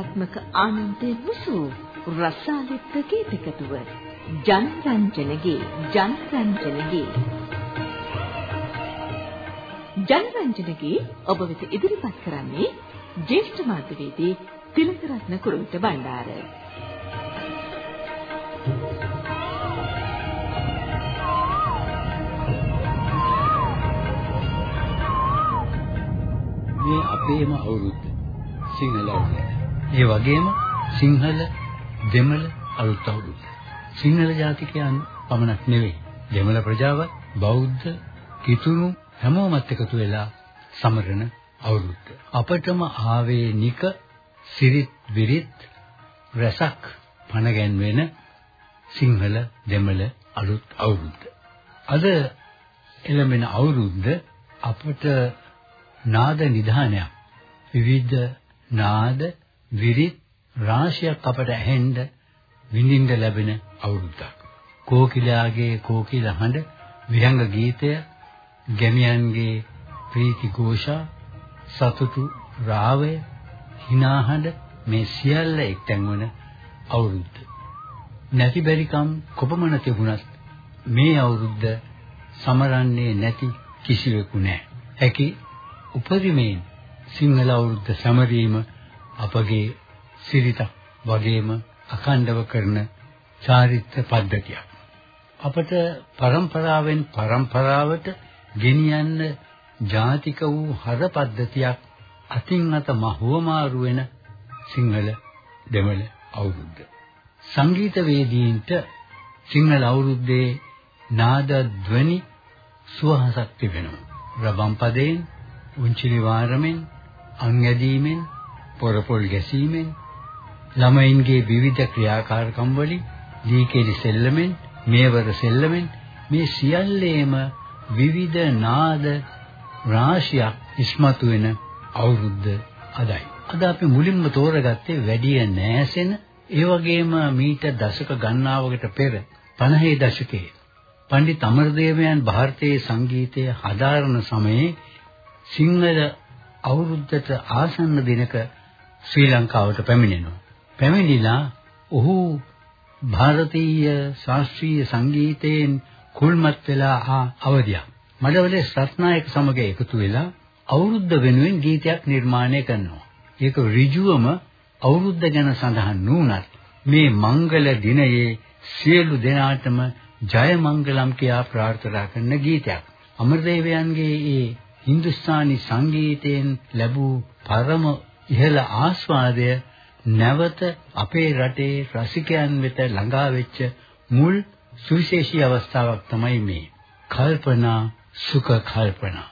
සෞන්දර්යාත්මක ආනන්දේ මුසු රසාලිත් ගීතකතුව ජනරංජනගේ ජනරංජනගේ ජනරංජනගේ ඔබ වෙත ඉදිරිපත් කරන්නේ ජේෂ්ඨ මාධ්‍යවේදී තිලකරත්න කුරුවිට බණ්ඩාර මේ අපේම අවුරුද්ද සිංහල අවුරුද්ද. ඒ වගේම සිංහල දෙමළ අලුත් අවුරුද්ද. සිංහල ජාතිකයන් පමණක් නෙවෙයි. දෙමළ ප්‍රජාවත් බෞද්ධ කිතුණු හැමෝමත් එකතු වෙලා සමරන අවුරුද්ද. අපටම ආවේනික සිරිත් විරිත් රසක් පණගැන්වෙන සිංහල දෙමළ අලුත් අවුරුද්ද. අද එළඹෙන අවුරුද්ද අපට නාද නිධානයක් විවිධ නාද විරිත් රාශියක් අපට ඇහෙන්න විඳින්න ලැබෙන අවුරුද්දක්. කෝකිලාගේ කෝකිල හඬ විහංග ගීතය ගැමියන්ගේ ප්‍රීති ഘോഷා සතුටු රාවය හිනාහඬ මේ සියල්ල එක්තැන් වන අවුරුද්ද. නැති බැරිකම් කොපමණ තිබුණත් මේ අවුරුද්ද සමරන්නේ නැති කිසිවෙකු නැහැ. හැකි උපරිමයෙන් සිංහල අවුරුද්ද සමරීම අපගේ සිරිතක් වගේම අඛණ්ඩව කරන චාරිත්‍ර පද්ධතියක්. අපට પરම්පරාවෙන් પરම්පරාවට ගෙනියන්න ජාතික වූ හර පද්ධතියක් අතින් අත මහවමාරු වෙන සිංහල දෙමළ අවුරුද්ද. සංගීතවේදීන්ට සිංහල අවුරුද්දේ නාද ධ්වනි සුවහසක් තිබෙනවා. රබම් පදයෙන්, උන්චිලි වාරමෙන්, අංගැදීමෙන් පොරපොල් ගැසීමෙන් ළමයින්ගේ විවිධ ක්‍රියාකාරකම් වලින් දීකේලි සෙල්ලමෙන් මේවර සෙල්ලමෙන් මේ සියල්ලේම විවිධ නාද රාශියක් ඉස්මතු වෙන අවුරුද්ද අදයි. අද අපි මුලින්ම තෝරගත්තේ වැඩිය නෑසෙන ඒ වගේම මීට දශක ගණනාවකට පෙර 50 දශකයේ පණ්ඩිත අමරදේවයන් ಭಾರತೀಯ සංගීතයේ හදාරන සමයේ සිංහල අවුරුද්දට ආසන්න දිනක ශ්‍රී ලංකාවට පැමිණෙනවා. පැමිණිලා ඔහු ಭಾರತೀಯ ශාස්ත්‍රීය සංගීතයෙන් කුල්මත් වෙලා ආ අවදියක්. මඩවලේ රත්නායක සමග එකතු වෙලා අවුරුද්ද වෙනුවෙන් ගීතයක් නිර්මාණය කරනවා. ඒක ඍජුවම අවුරුද්ද ගැන සඳහන් නුනත් මේ මංගල දිනයේ සියලු දෙනාටම ජය මංගලම් කියා ප්‍රාර්ථනා කරන ගීතයක්. අමරදේවයන්ගේ ඒ හින්දුස්ථානි සංගීතයෙන් ලැබූ පරම ඉහළ ආස්වාදය නැවත අපේ රටේ රසිකයන් වෙත ළඟා වෙච්ච මුල් සුවිශේෂී අවස්ථාවක් තමයි මේ. කල්පනා සුඛ කල්පනා.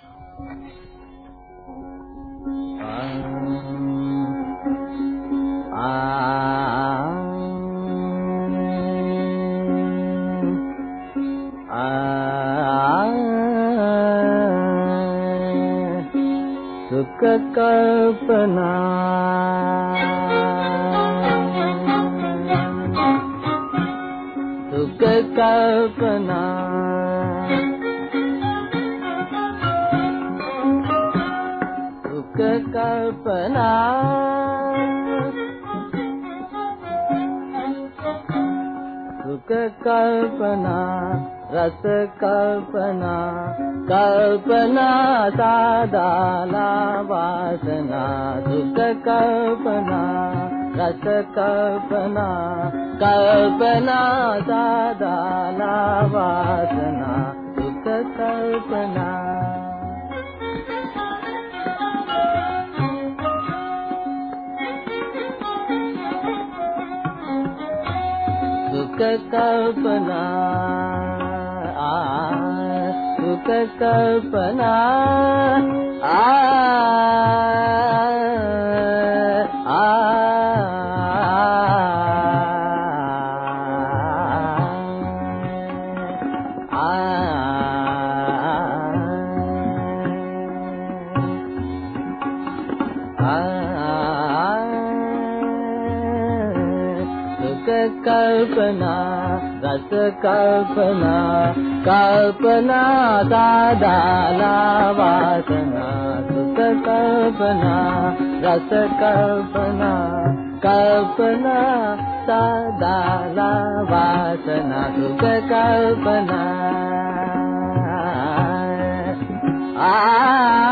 සුඛ කල්පනා සුඛ කල්පනා සුඛ කල්පනා සුඛ කල්පනා රස කල්පනා කල්පනා සාදාලා වාසනා සුඛ කල්පනා රස කල්පනා කල්පනා සාදාලා වාසනා සුඛ කල්පනා. සුඛ කල්පනා සුඛ කල්පනා ආ කල්පනා රස කල්පනා කල්පනා සාදාලා වාසනා සුඛ කල්පනා රස කල්පනා කල්පනා සදාලා වාසනා සුඛ කල්පනා ආ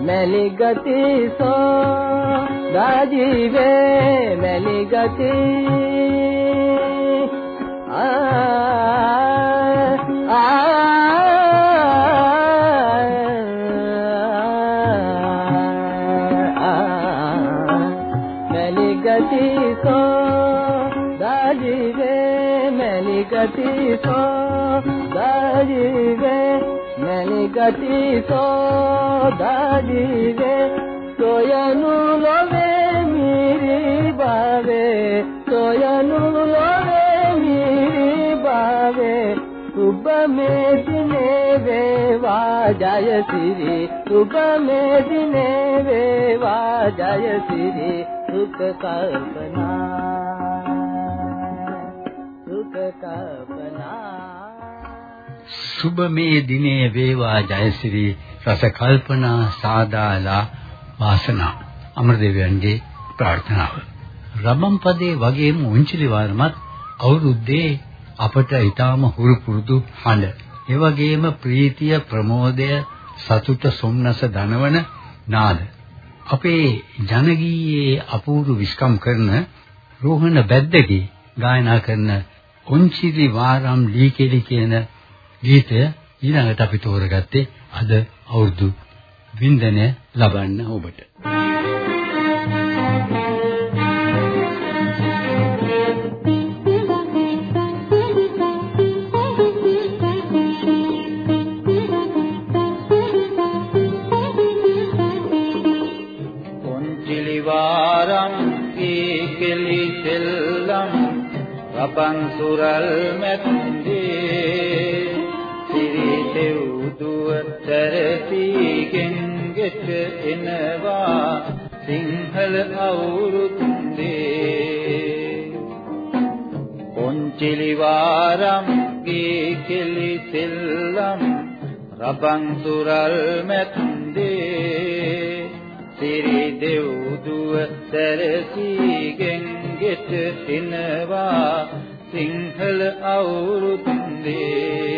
මෙලි ගති සෝ දාජීවේ මෙලි ගති ආ මෙලි ميل ڪڏي سو گاجي مس صوبي مير بابي سوين සුබ මේ දිනේ වේවා ජයසිරි සුබ මේ දිනේ වේවා ජයසිරි සුඛ කල්පනා. සුඛ කල්පනා. සුබ මේ දිනේ වේවා ජයසිරි රස කල්පනා සාදාලා වාසනා. අමරදේවයන්ගේ ප්‍රාර්ථනාව. රබම් පදේ වගේම උන්චිලි වාරමත් අවුරුද්දේ අපට ඊටාම හුරු පුරුදු හඬ ඒ වගේම ප්‍රීතිය ප්‍රමෝදය සතුට සොම්නස දනවන නාද අපේ ජනගීයේ අපූර්ව විස්කම් කරන රෝහණ බැද්දගේ ගායනා කරන උන්චිලි වාරම් ලීකෙලි කියන ගීතය ඊළඟට අපි තෝරගත්තේ අද අවුරුදු වින්දනය ලබන්න ඔබට. වාරම් රබන් සුරල් මැත්තේ දෙව්දුව තරසීගෙන් ගෙට එනවා සිංහල අවුරුද්දේ. පොන්චිලි වාරම් ගේ කෙලි සෙල්ලම් රබන් සුරල් මැත්තේ සිරි දෙව්දුව තරසීගෙන් ගෙට එනවා සිංහල අවුරුද්දේ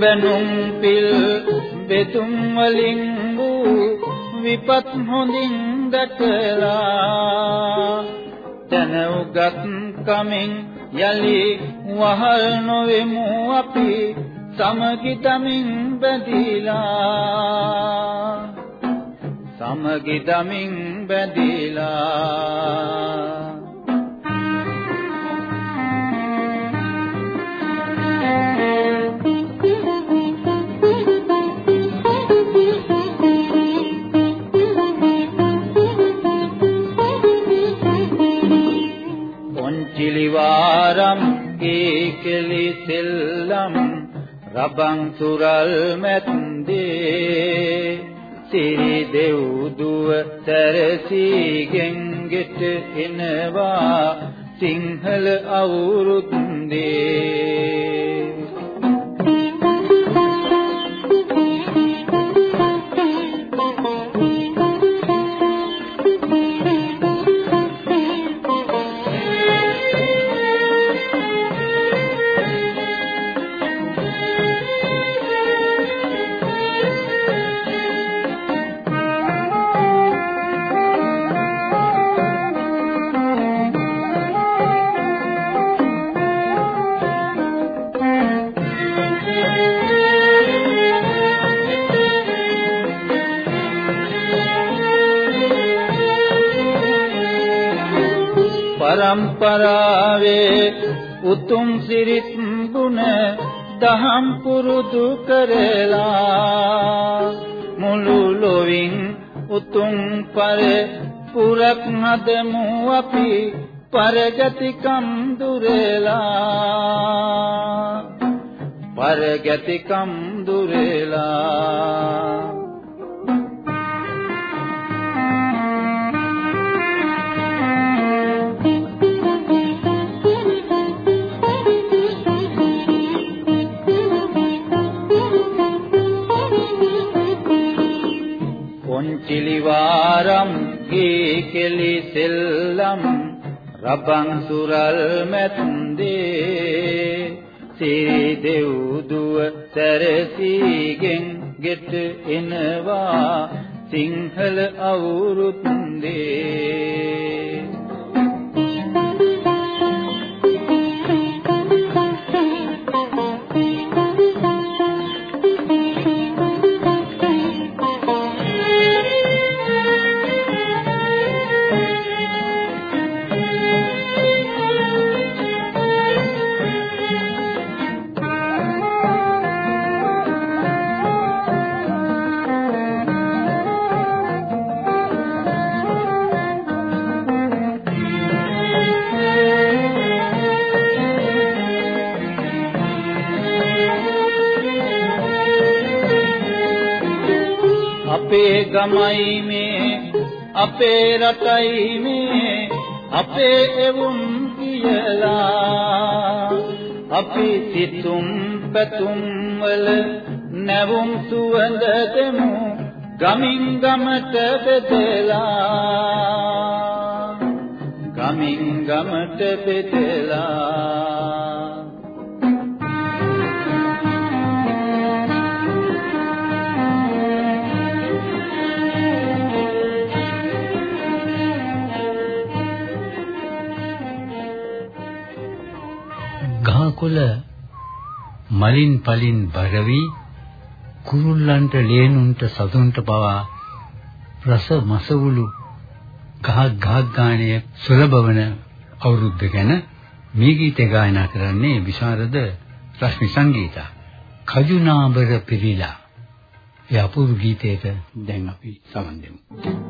බැනුම් පිල් බෙතුම් වලින් වූ විපත් හොඳින් දැකලා තන උගත් කමින් යලි වහල් නොවෙමු අපි සමගි දමින් බැඳිලා සමගි දමින් බැඳිලා කිලිවාරම් කේකලි සෙල්ලම් රබන් සුරල් මැත්තේ සිරි දෙව් දුව තරසීගෙන් ගෙට එනවා සිංහල අවුරුද්දේ. පරම්පරාවේ උතුම් සිරිත් ගුණ දහම් පුරුදු කරලා මුළු ලොවින් උතුම් පර පුරක් නදමු අපි පරගතිකම් දුරලා. පරගතිකම් දුරලා. කිලිවාරම් ගේ කෙලි සෙල්ලම් රබන් සුරල් මැත්තේ සිරි දෙව් දුව සැරසීගෙන් ගෙට එනවා සිංහල අවුරුද්දේ. ගමයි මේ අපේ රටයි මේ අපේ එවුන් කියලා. අපි සිතුම් පැතුම් වල නැවුම් සුවඳ දෙමු ගමින් ගමට බෙදලා. ගමින් ගමට බෙදලා. කොළ මලින් පලින් බරවි කුරුල්ලන්ට ලේනුන්ට සතුන්ට පවා රස මසවුලු ගහ ගහ ගානේ සුලභවන අවුරුද්ද ගැන මේ ගීතය ගායනා කරන්නේ විශාරද රශ්මි සංගීතා. කජුනාබර පිරිලා. ඒ අපූර්ව ගීතයට දැන් අපි සමන් දෙමු.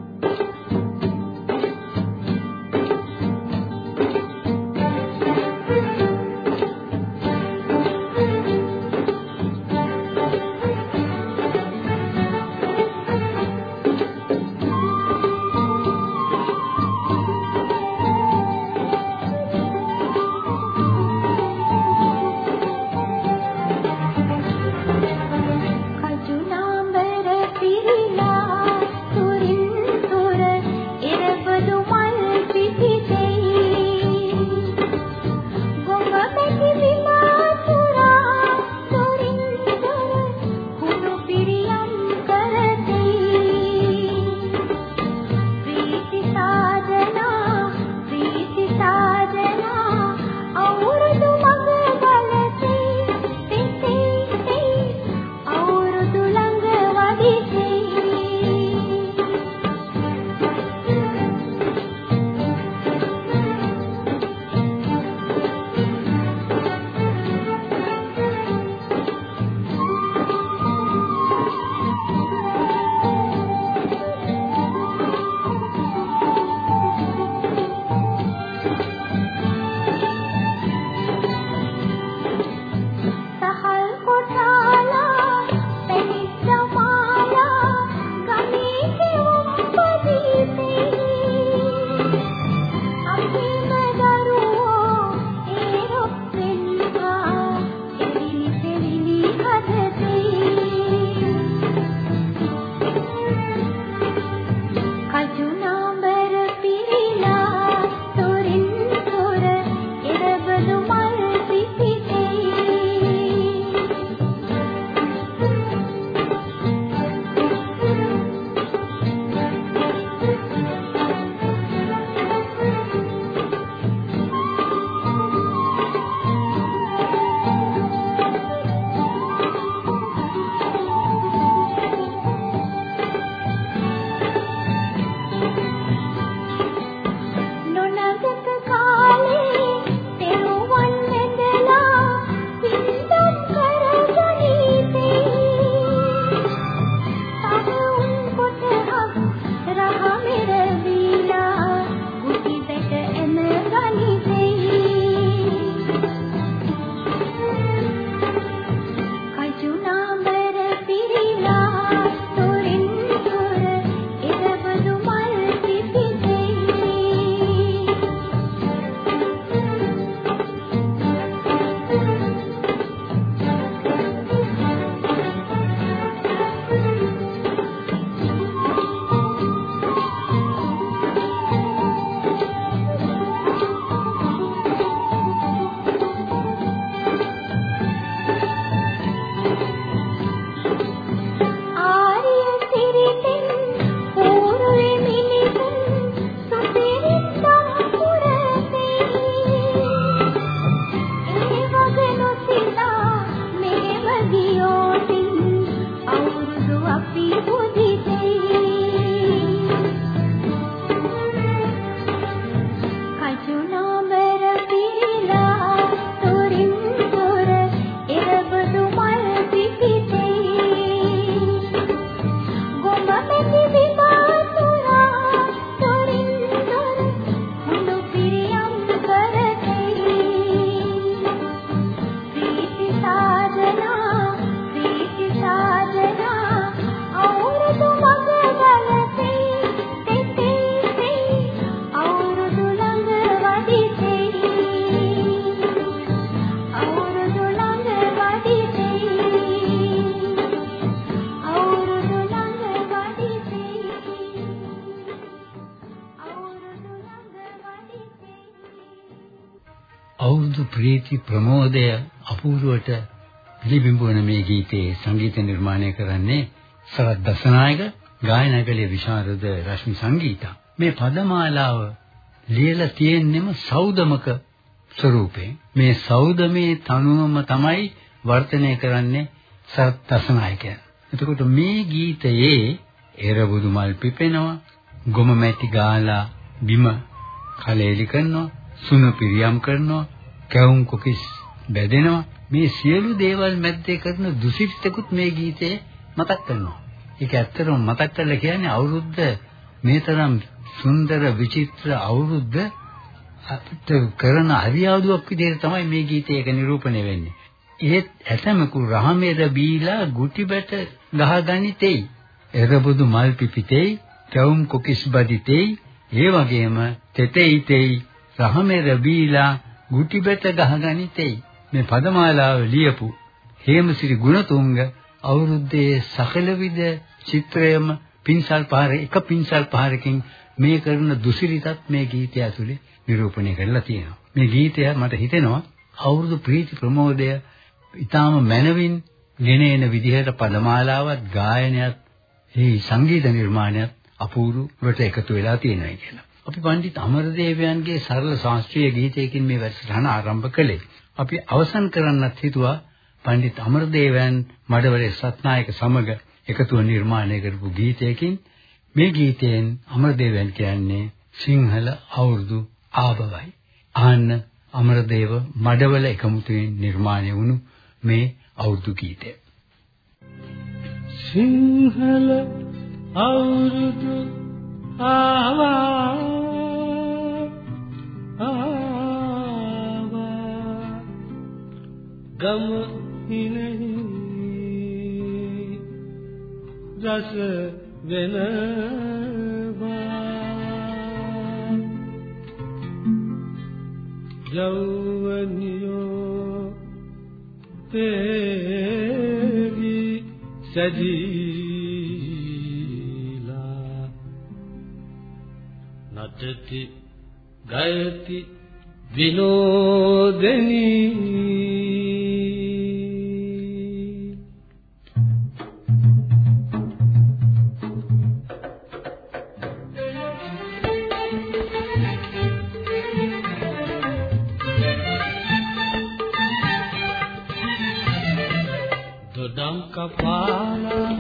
ප්‍රීති ප්‍රමෝදය අපූර්වට පිළිබිඹුවන මේ ගීතයේ සංගීත නිර්මාණය කරන්නේ සරත් දසනායක ගායනා කළේ විශාරද රශ්මි සංගීතා. මේ පදමාලාව ලියලා තියෙන්නෙම සෞදමක ස්වරූපේ මේ සෞදමේ තනුවම තමයි වර්ධනය කරන්නේ සරත් දසනායකයා. එතකොට මේ ගීතයේ එරබුදු මල් පිපෙනවා ගොම මැටි ගාලා බිම කලෙලි කරනවා සුණු පිරියම් කරනවා කැවුම් කොකිස් බැදෙනවා මේ සියලු දේවල් මැද්දේ කරන දුසිරිතකුත් මේ ගීතේ මතක් කරනවා ඒක ඇත්තටම මතක් කරලා කියන්නේ අවුරුද්ද මේ තරම් සුන්දර විචිත්‍ර අවුරුද්ද අපිට කරන අරියාදුවක් විදිහට තමයි මේ ගීතය එක නිරූපණය වෙන්නේ. ඒත් ඇතමකු රහමෙර බීලා ගුටි බැට ගහගනිතෙයි. එරබුදු මල් පිපිතෙයි, කවුම් කොකිස් බදිතෙයි, ඒ වගේම තෙතෙයිතෙයි රහමෙර බීලා ගුටි බැට ගහගනිතෙයි. මේ පදමාලාව ලියපු හේමසිරි ගුණතුංග අවුරුද්දේ සකල විද චිත්‍රයම පින්සල් පහර එක පින්සල් පහරකින් මේ කරන දුසිරිතත් මේ ගීතය ඇතුලේ නිරූපණය කරලා තියෙනවා. මේ ගීතය මට හිතෙනවා අවුරුදු ප්‍රීති ප්‍රමෝදය ඊටාම මනවින් ගෙන එන විදිහට පදමාලාවත් ගායනයත් මේ සංගීත නිර්මාණයත් අපූර්වට එකතු වෙලා තියෙනවා කියලා. අපි පඬිත් අමරදේවයන්ගේ සරල ශාස්ත්‍රීය ගීතයකින් මේ වැඩසටහන ආරම්භ කළේ. අපි අවසන් කරන්නත් හිතුවා පඬිත් අමරදේවයන් මඩවලේ සත්නායක සමග එකතුව නිර්මාණය කරපු ගීතයකින් මේ ගීතයෙන් අමරදේවයන් කියන්නේ සිංහල අවුරුදු ආබවයි. ආන්න අමරදේව මඩවල එකමුතුවෙන් නිර්මාණය වුණු මේ අවුරුදු ගීතය. සිංහල අවුරුදු ආවා ආවා ගම හිනෙහි රස වෙනවා යෞවනියෝ තේවි සජීලා නටති ගයති විනෝදනී. දොඩම් කපාලා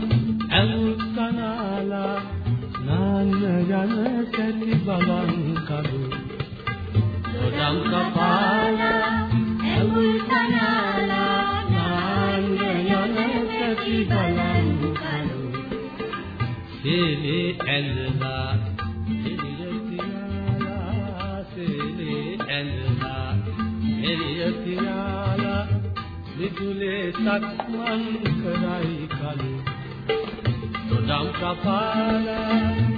ඇලුත් කනාලා නාන්න යන සැටි බලන් කඩු දොඩම් කපාලා ඇලුත් කනාලා නාන්න යන සැටි බලන් කඩු සේලේ ඇල්ලලා එළිය තියාලා සේලේ ඇල්ලලා එළිය තියාලා විදුලේ සක්මන් කරයි කලු දොඩම් කපාලා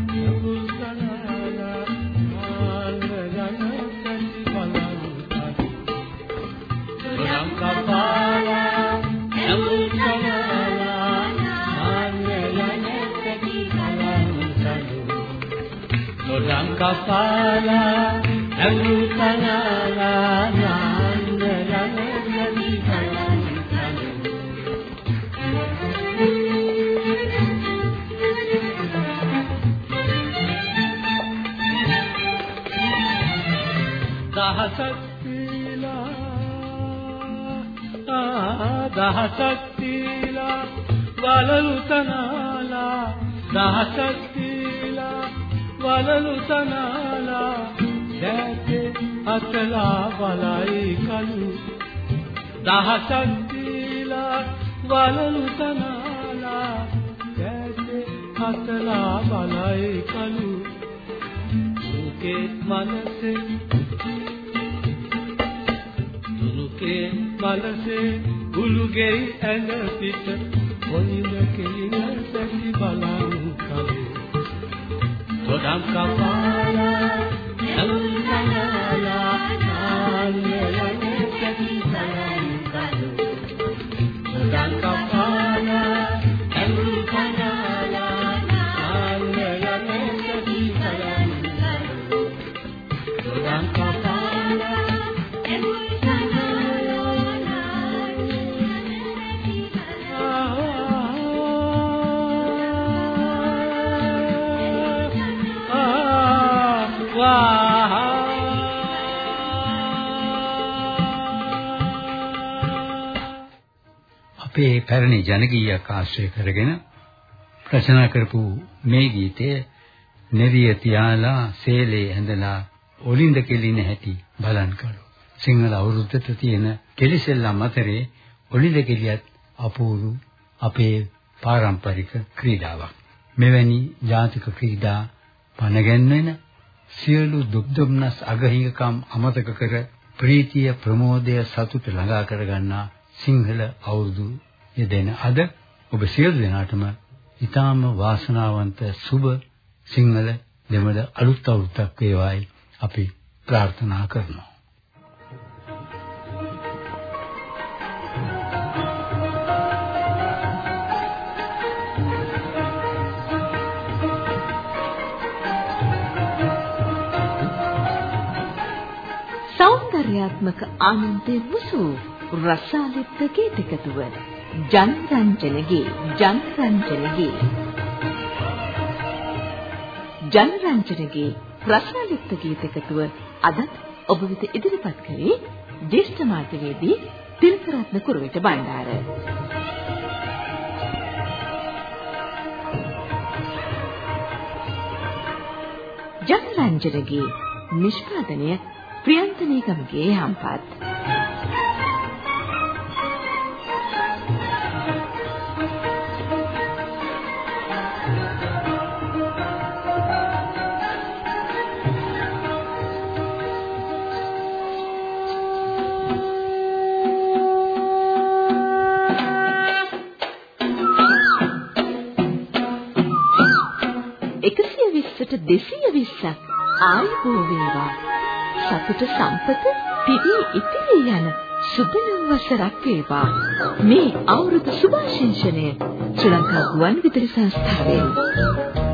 දොඩම් කපාලා යකුල් කනාලා දහසක් තීලා වලලු තනාලා. දහසක් තීලා වලලු තනාලා. දැතේ අතලා බලයි කලු. දහසක් තීලා වලලු තනාලා. දැතේ අතලා බලයි කලු. දුකේ මනසේ දුනුකේ මනසේ උළුගේ ඇන පිට කොයිද කෙලින සැටි බලන් කලේ තොඩම් කපාලා යලුම් කනාලා අපේ පැරණි ජනගීයක් ආශ්‍රය කරගෙන රචනා කරපු මේ ගීතය නෙරිය තියාලා සේලේ ඇඳලා ඔලින්ද කෙලින හැටි බලන් කළු. සිංහල අවුරුද්දට තියෙන කෙලිසෙල්ලම් අතරේ ඔලින්ද කෙලියත් අපූර්ව අපේ පාරම්පරික ක්‍රීඩාවක්. මෙවැනි ජාතික ක්‍රීඩා පනගැන්වෙන සියලු දුක් දුම්නස් අගහිඟකම් අමතක කර ප්‍රීතිය ප්‍රමෝදය සතුට ළඟා කරගන්නා සිංහල අවුරුදු යෙදෙන අද ඔබ සියලු දෙනාටම ඊටාම වාසනාවන්ත සුබ සිංහල දෙමළ අලුත් අවුරුද්දක් වේවායි අපි ප්‍රාර්ථනා කරනවා. සෞන්දර්යාත්මක ආනන්දයේ මුසු රසාලිත් ගීතකතුව ජනරංජනගේ ජනරංජනගේ ජනරංජනගේ රසාලිත් ගීතකතුව අදත් ඔබ වෙත ඉදිරිපත් කරේ ජේෂ්ඨ මාධ්‍යවේදී තිලකරත්න කුරුවිට බණ්ඩාර. ජනරංජනගේ නිෂ්පාදනය ප්‍රියන්ත නීගමගේ 220ක් ආයුබෝ වේවා. සතුට සම්පත පිරී ඉතිරී යන සුබ නම් වසරක් වේවා. මේ අවුරුදු සුභාශිංසනය ශ්‍රී ලංකා ගුවන් විදුලි සංස්ථාවෙන්